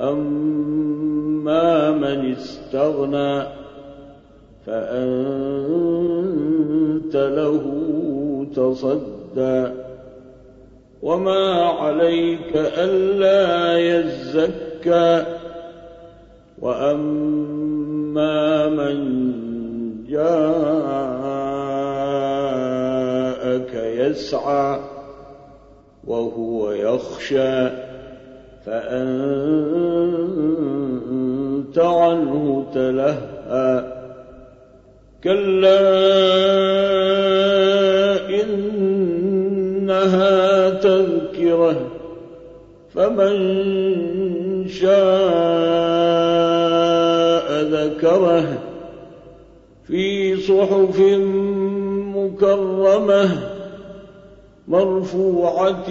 أما من استغنى فأنت له تصدى. وما عليك ألا يزكى. وأما من جاءك يسعى وهو يخشى. فأنت عنه تلهى. كلا إنها تذكرة فمن شاء ذكره. في صحف مكرمة مرفوعة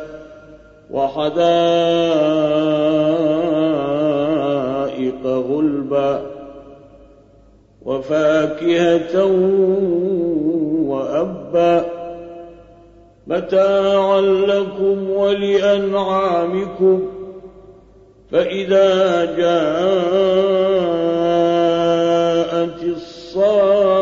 وحدائق غلبا وفاكهة وأبا متاعا لكم ولأنعامكم فإذا جاءت الصاخة